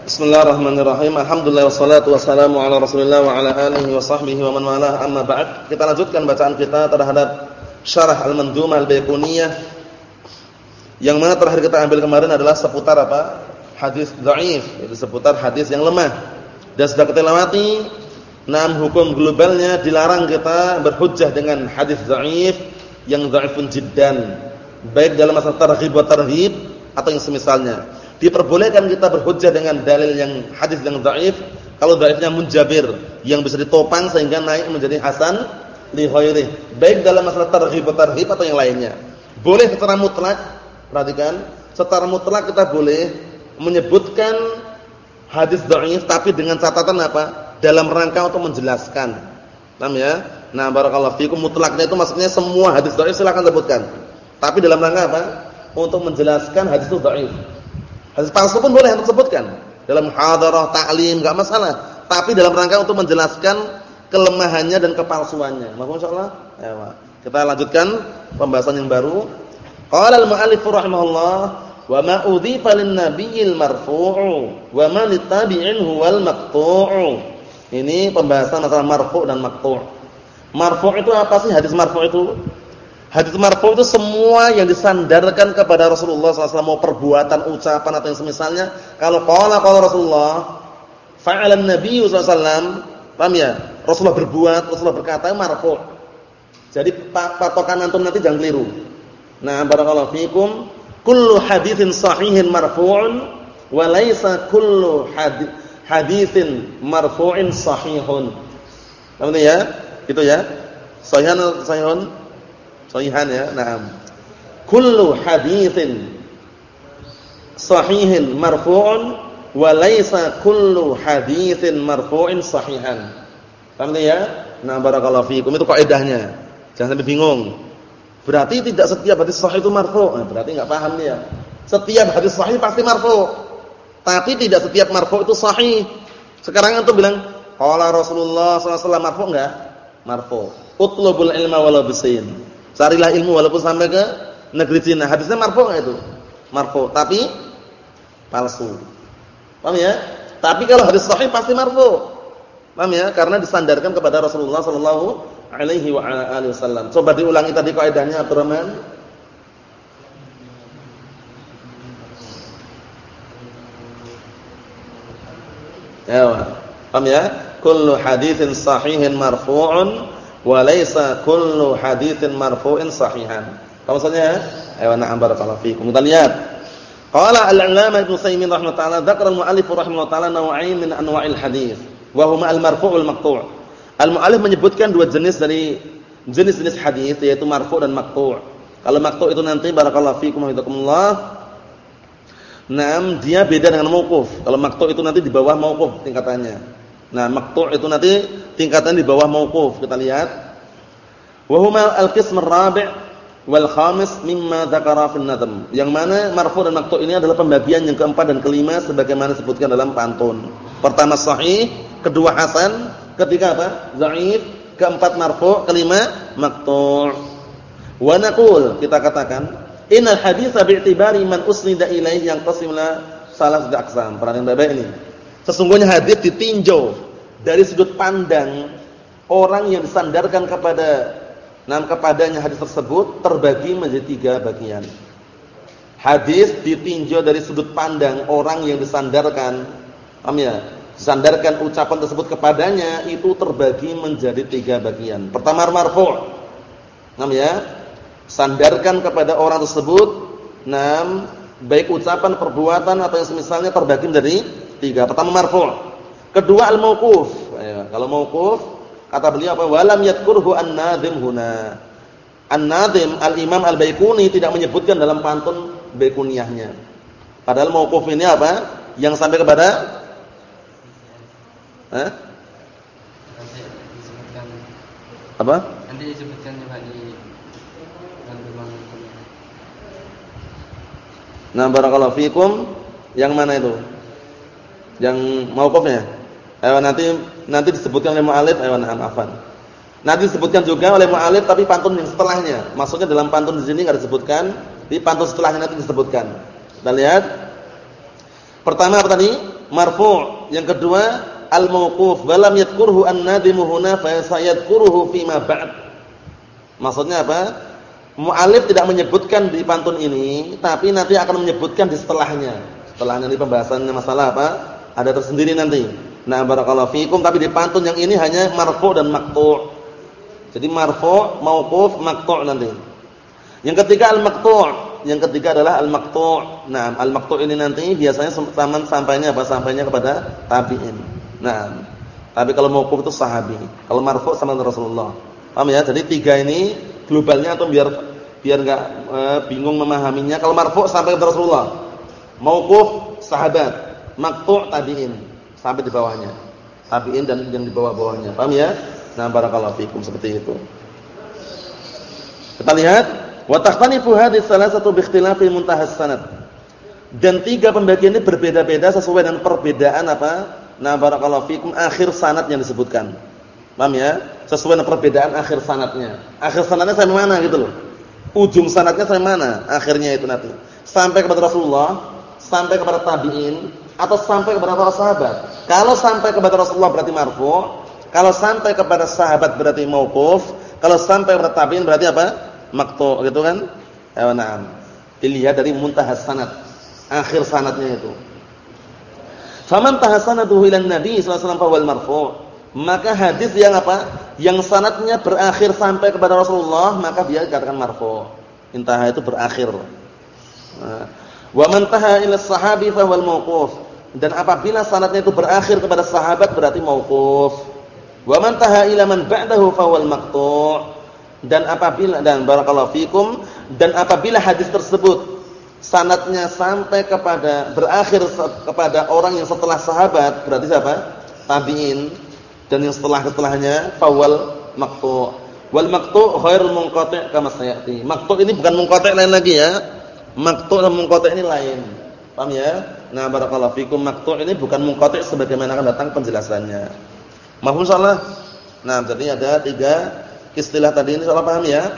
Bismillahirrahmanirrahim. Alhamdulillah wassalatu wassalamu ala Rasulillah wa ala alihi wa sahbihi wa man walah. Amma ba'd. Kita lanjutkan bacaan kita terhadap Syarah Al-Mandhumah Al-Baiquniyah. Yang mana terakhir kita ambil kemarin adalah seputar apa? Hadis dhaif, itu seputar hadis yang lemah. Dan sudah kita lewati enam hukum globalnya dilarang kita berhujjah dengan hadis dhaif yang dhaifun jiddan. Baik dalam masalah targhib wa tarhib atau yang semisalnya. Diperbolehkan kita berhujjah dengan dalil yang hadis yang dhaif kalau dhaifnya munjabir yang bisa ditopang sehingga naik menjadi hasan li ghairi. Baik dalam masalah targhib tarhib atau yang lainnya. Boleh secara mutlak, perhatikan, secara mutlak kita boleh menyebutkan hadis dhaif tapi dengan catatan apa? Dalam rangka untuk menjelaskan. Paham ya? Nah, barakallahu fikum mutlaknya itu maksudnya semua hadis dhaif silakan sebutkan. Tapi dalam rangka apa? Untuk menjelaskan hadis itu dhaif. Hadis palsu pun boleh untuk sebutkan dalam hadarah, ta'lim, enggak masalah. Tapi dalam rangka untuk menjelaskan kelemahannya dan kepalsuannya. Maka insyaallah, ya, kita lanjutkan pembahasan yang baru. Qala al-mu'allif rahimahullah wa ma udhifa lin-nabiyil marfu'u wa ma litabi'inhu wal maqtu'u. Ini pembahasan masalah marfu' dan maqtu'. Marfu' itu apa sih hadis marfu' itu? Hadis marfu itu semua yang disandarkan kepada Rasulullah SAW mau perbuatan, ucapan atau yang semisalnya. Kalau qala qala Rasulullah, fa'ala an-nabiy SAW, paham ya? Rasulullah berbuat, Rasulullah berkata marfu. Jadi patokan antum nanti jangan keliru. Nah, barakallahu fikum, kullu haditsin sahihin marfu'un wa laisa kullu haditsin marfu'in sahihun. Paham ya? Gitu ya? Sahihan sahihun Sahihan ya, na'am. Kullu haditsin sahihin marfu'un wa laisa kullu haditsin marfu'in sahihan. Paham ya? Nah, barakallahu fiikum itu kaidahnya. Jangan sampai bingung. Berarti tidak setiap hadis sahih itu marfu'. Nah, berarti enggak paham dia. Setiap hadis sahih pasti marfu'. Tapi tidak setiap marfu' itu sahih. Sekarang antum bilang, qala Rasulullah sallallahu alaihi wasallam marfu' enggak? Marfu'. Utlubul ilma walau. Carilah ilmu walaupun sampai ke negeri Cina. Hadisnya marfu enggak itu? Marfu, tapi palsu. Paham ya? Tapi kalau hadis sahih pasti marfu. Paham ya? Karena disandarkan kepada Rasulullah sallallahu alaihi wa alihi wasallam. Coba diulangi tadi kaidahnya Abdurrahman. Ya, paham ya? Kullu haditsin sahihin marfu'un wa laisa kullu haditsin marfu'in sahihan. Apa maksudnya? Ayo na'am barakallahu fikum. Kita lihat. Qala al-'allamah Ibnu Saimin rahimahullah dzakara al-mu'allif rahimahullah taala naw'ain min anwa'il hadits wa huma al-marfu' wal maqtu'. Al-mu'allif menyebutkan dua jenis dari jenis-jenis hadis yaitu marfu' dan maqtu'. Kalau maqtu' itu nanti barakallahu fikum wa hidakumullah. Naam, dia beda dengan mauquf. Kalau maqtu' itu nanti di bawah mauquf tingkatannya. Nah, maqtu' itu nanti tingkatan di bawah mauquf. Kita lihat. Wa huma al-qism ar-rabi' wal khamis mimma dzakara fil nadm. Yang mana marfu' dan maqtu' ini adalah pembagian yang keempat dan kelima sebagaimana disebutkan dalam pantun. Pertama sahih, kedua hasan, ketiga apa? Dhaif, keempat marfu', kelima maqtu'. Wa naqul, kita katakan, innal haditsa bi'tibari man usnida ilaihi yang qasimla salah aqsam. Perhatian baik ini. Sesungguhnya hadis ditinjau dari sudut pandang orang yang disandarkan kepada nam kepadanya hadis tersebut terbagi menjadi tiga bagian. Hadis ditinjau dari sudut pandang orang yang disandarkan, paham ya? Disandarkan ucapan tersebut kepadanya itu terbagi menjadi tiga bagian. Pertama marfu'. Paham ya? Sandarkan kepada orang tersebut, nam baik ucapan, perbuatan atau yang semisalnya terbagi menjadi Tiga. Pertama marfu'. Kedua al-mauquf. Ya, kalau mauquf kata beliau apa? Walam yadhkurhu an-nadhim huna. An-nadhim al-Imam al-Baiquni tidak menyebutkan dalam pantun Baiquniyahnya. Padahal mauquf ini apa? Yang sampai kepada Hah? Apa? Nanti disebutkan juga di Nah, barakallahu fikum. Yang mana itu? Yang mauqufnya. Ayo nanti nanti disebutkan oleh mu'alif na'am afan. Nanti disebutkan juga oleh mu'alif tapi pantun yang setelahnya. Maksudnya dalam pantun di sini enggak disebutkan, di pantun setelahnya nanti disebutkan. Kita lihat. Pertama apa tadi? marfu'. Yang kedua al-mauquf, walam yadhkurhu an-nadimu huna fa sayadhkuruhu fi ma ba'd. Maksudnya apa? Mu'alif tidak menyebutkan di pantun ini, tapi nanti akan menyebutkan di setelahnya. Setelahnya ini pembahasannya masalah apa? Ada tersendiri nanti. Nah, barakallahu fikum, tapi di pantun yang ini hanya marfu' dan maqtu'. Jadi marfu', mauquf, maqtu' nanti. Yang ketiga al-maqtu'. Yang ketiga adalah al-maqtu'. Nah, al-maqtu' ini nanti biasanya zaman sampainya apa? Sampainya kepada tabi'in. Nah, tapi kalau mauquf itu sahabi. Kalau marfu' sama Rasulullah. Paham ya? Jadi tiga ini globalnya atau biar biar enggak e, bingung memahaminya. Kalau marfu' sampai kepada Rasulullah. Mauquf sahabat, maqtu' tabi'in sampai di bawahnya. Tabi'in dan yang di bawah-bawahnya. Paham ya? Nah, barakallahu fikum seperti itu. Kita lihat Wa takhtalifu hadhihi salasatu bi ikhtilafi muntahas sanad. Dan tiga pembagian ini berbeda-beda sesuai dengan perbedaan apa? Nah, barakallahu fikum akhir sanad yang disebutkan. Paham ya? Sesuai dengan perbedaan akhir sanadnya. Akhir sanadnya sampai mana gitu loh. Ujung sanadnya sampai mana? Akhirnya itu nanti. Sampai kepada Rasulullah, sampai kepada tabi'in atau sampai kepada para sahabat. Kalau sampai kepada Rasulullah berarti marfu', kalau sampai kepada sahabat berarti mauquf, kalau sampai kepada tabi'in berarti apa? maktu gitu kan? Ya na'am. Dilihat dari muntahas sanad. Akhir sanadnya itu. Faman tahasanaduhu ila Nabi sallallahu alaihi marfu'. Maka hadis yang apa? Yang sanadnya berakhir sampai kepada Rasulullah, maka dia dikatakan marfu'. Intaha itu berakhir. Nah. Wa man taha ila sahabi fa mauquf. Dan apabila sanadnya itu berakhir kepada sahabat berarti mauquf. Wa man taha ila man ba'dahu fa huwal maqtu'. Dan apabila dan barakallahu fikum dan apabila hadis tersebut sanatnya sampai kepada berakhir kepada orang yang setelah sahabat berarti siapa? Tabi'in dan yang setelah-setelahnya fawal maqtu. Wal maqtu khairul munqati' kama sayati. Maqtu ini bukan munqati' lain lagi ya. Maqtu dan munqati' ini lain. Paham ya? Nah, barakallahu fikum maqtu' ini bukan munqati' sebagaimana akan datang penjelasannya. Mahfum salah? Nah, jadi ada tiga istilah tadi ini salah paham ya?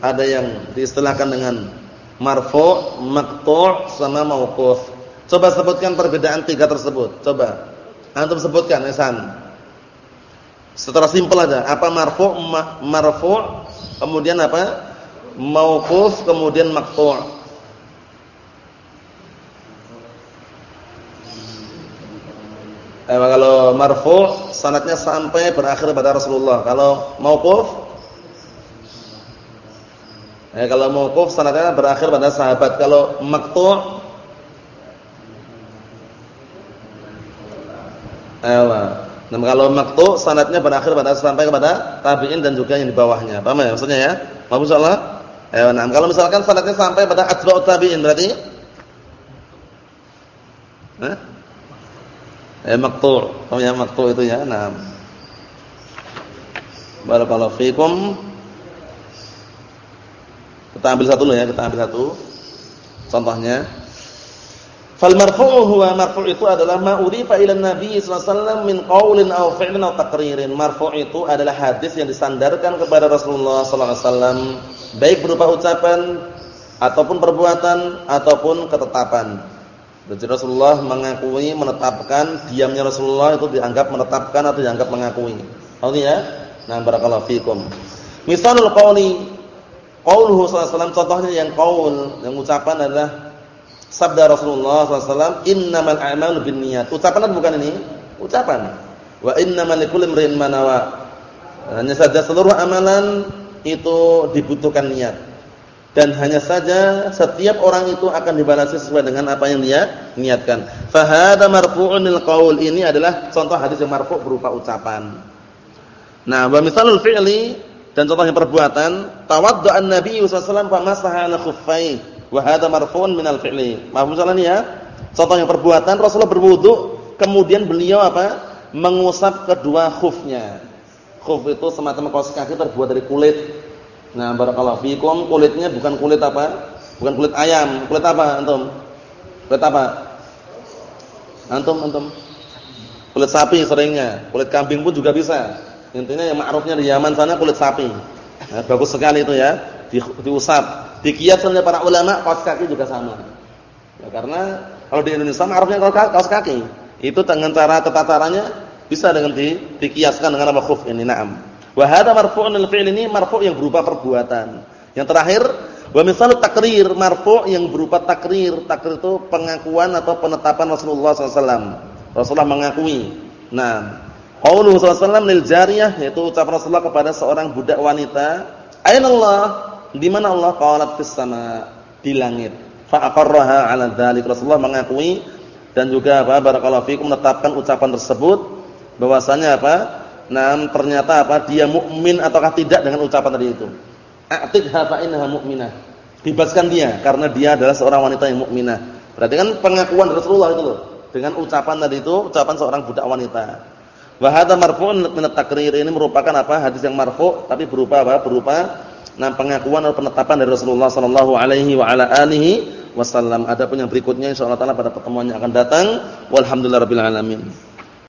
Ada yang diistilahkan dengan marfu', maqtu' sama mauquf. Coba sebutkan perbedaan tiga tersebut. Coba. Antum sebutkan, Ihsan. Secara simpel aja. Apa marfu', ma marfu', kemudian apa? Mauquf, kemudian maqtu'. Eh, kalau marfu' sanatnya sampai berakhir pada Rasulullah. Kalau mauquf Eh, kalau mauquf sanadnya berakhir pada sahabat. Kalau maqtu' Ewa. Nah, kalau maqtu' sanadnya berakhir pada sampai kepada tabi'in dan juga yang di bawahnya. Paham ya maksudnya ya? Paham insyaallah? Ewa, nah, kalau misalkan sanadnya sampai pada atba'ut tabi'in berarti Hah? Eh maqtu'. Paham ya maqtu' itu ya? Nah. Barakallahu fikum. Kita ambil satu loh ya, kita ambil satu. Contohnya, fal marfu'u huwa marfu' itu adalah ma urifa ila Nabi sallallahu alaihi wasallam min qaulin aw fi'lin aw taqririn. Marfu' itu adalah hadis yang disandarkan kepada Rasulullah sallallahu alaihi wasallam baik berupa ucapan ataupun perbuatan ataupun ketetapan. Jadi Rasulullah mengakui, menetapkan, diamnya Rasulullah itu dianggap menetapkan atau dianggap mengakui. Tahu ya? Nah, barakallahu fikum. Misalul qauli Qauluhu sallallahu contohnya yang qaul, yang ucapan adalah sabda Rasulullah sallallahu "Innamal a'malu binniyat." Ucapan atau bukan ini? Ucapan. Wa innamal likulli imrin ma nawa. Hanya saja seluruh amalan itu dibutuhkan niat. Dan hanya saja setiap orang itu akan dibalasi sesuai dengan apa yang dia niatkan. Fa hadza marfu'un lil qaul. Ini adalah contoh hadis yang marfu' berupa ucapan. Nah, wa misalul fi'li dan contohnya perbuatan, tawaddu'an Nabi sallallahu alaihi wasallam fa masaha ala khuffai wa hadha marfu'un min al-fi'li. Paham misalnya ya? Contohnya perbuatan Rasulullah berwudu, kemudian beliau apa? mengusap kedua khufnya. Khuf itu semacam kaos kaki terbuat dari kulit. Nah, barakallahu fikum, kulitnya bukan kulit apa? Bukan kulit ayam, kulit apa antum? Kulit apa? Antum antum. Kulit sapi seringnya, kulit kambing pun juga bisa. Intinya yang ma'rufnya di Yaman sana kulit sapi. Nah, bagus sekali itu ya, di, diusap. Dikias oleh para ulama kaos kaki juga sama. Ya, karena kalau di Indonesia ma'rufnya kaos kaki. Itu dengan cara tata bisa dengan di, dikiaskan dengan apa khuf ini. Naam. Wa hadza marfu'un lil fi'l ini marfu' yang berupa perbuatan. Yang terakhir, wa misalut takrir marfu' yang berupa takrir. Takrir itu pengakuan atau penetapan Rasulullah SAW. Rasulullah mengakui. Nah, qauluhu SAW lil jariyah yaitu ucapan Rasulullah kepada seorang budak wanita, "Aina Allah?" Di mana Allah? Qalat fis sama, di langit. Fa aqarraha 'ala dzalik. Rasulullah mengakui dan juga apa barakallahu fikum menetapkan ucapan tersebut bahwasanya apa nah ternyata apa? Dia mukmin ataukah tidak dengan ucapan tadi itu? A'tidha fa innaha mu'minah. Bebaskan dia karena dia adalah seorang wanita yang mukminah. Berarti kan pengakuan Rasulullah itu loh dengan ucapan tadi itu ucapan seorang budak wanita. Wa hadza marfu'un min takrir ini merupakan apa? Hadis yang marfu' tapi berupa apa? Berupa nah pengakuan atau penetapan dari Rasulullah sallallahu alaihi wa ala alihi wasallam. Adapun yang berikutnya insyaallah taala pada pertemuan yang akan datang. Walhamdulillahirabbil alamin.